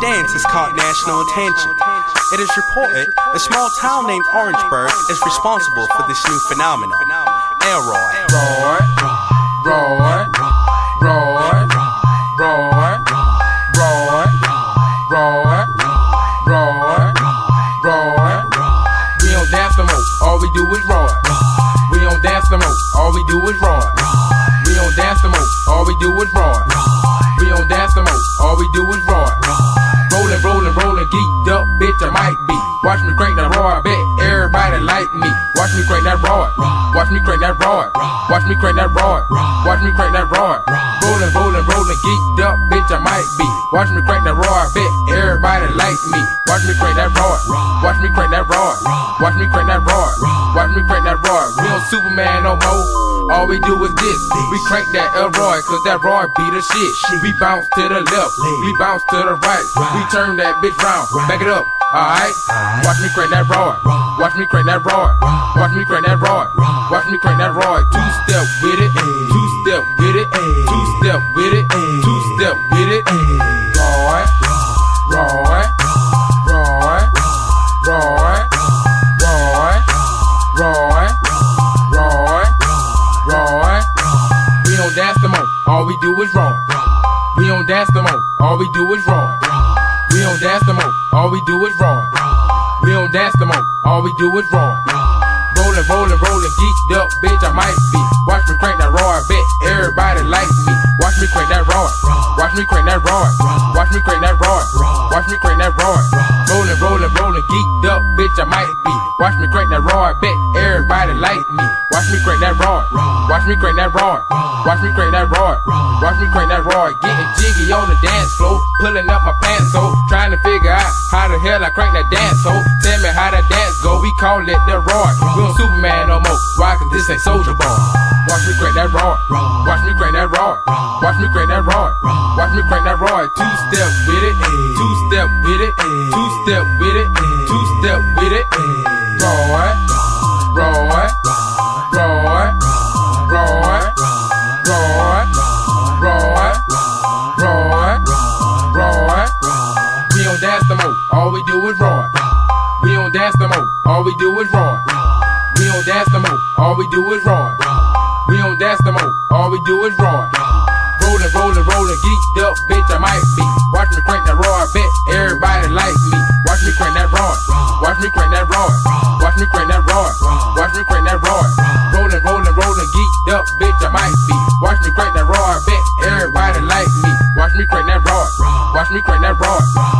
dance has caught national attention. It is reported a small town named Orangeburg is responsible for this new phenomenon. Elroy. Roy, Roy, Roy, Roy, Roy, Roy, Roy, Roy. We don't dance no more, all we do is roar. We don't dance no more, all we do is roar. We don't dance no more, all we do is roar. Don't dance no more, all we do is roar. Rolling, rolling, rolling, geeked up, bitch, I might be. Watch me crank that roar, I bet everybody like me. Watch me crank that roar. Watch me crank that roar. Watch me crank that roar. Watch me crank that roar. Rolling, rolling, rolling, geeked up, bitch, I might be. Watch me crank that roar, I bet everybody like me. Watch me crank that roar. Watch me crank that roar. Watch me crank that roar. Superman no more. All we do is this. We crank that Elroy, cause that Roy be the shit. We bounce to the left, we bounce to the right. We turn that bitch round, back it up, alright? Watch me crank that Roy. Watch me crank that Roy. Watch me crank that Roy. Watch me dance no more, all we do is roar. We don't dance no more, all we do is roar. We don't dance no more, all we do is roar. We don't dance no more, all we do is roar. Rolling, rolling, rolling, geeked up, bitch, I might be. Watch me crank that roar, bet everybody like me. Watch me crank that roar. Watch me crank that roar. Watch me crank that roar. Watch me crank that roar. Rolling, rolling, rolling, geeked up, bitch, I might be. Watch me crank that roar, bet everybody like me. Watch me crank that roar. Watch me crank that roar. Watch me crank that roar. Watch me crank that roar. Getting jiggy on the dance floor, pulling up my pants so trying to figure out how the hell I crank that dance so Tell me how that dance go. We call it the roar. We don't Superman no more. Why? Cause this ain't Soldier Boy. Watch me crank that roar. Watch me crank that roar. Watch me crank that roar. Watch me crank that roar. Two step with it. Two step with it, two step with it, two step with it. Roy, Roy, Roy, Roy, Roy, Roy, Roy, Roy. We don't dance no more, all we do is roar. We don't dance no more, all we do is roar. We don't dance no more, all we do is roar. We don't dance no more, all we do is roar. Rollin', rollin', rollin', geeked up, bitch, I might. Roar. Watch me crank that roar. Rolling, rolling, rolling, geeked up, bitch, I might be. Watch me crank that I bet everybody like me. Watch me crank that roar. Watch me crank that roar.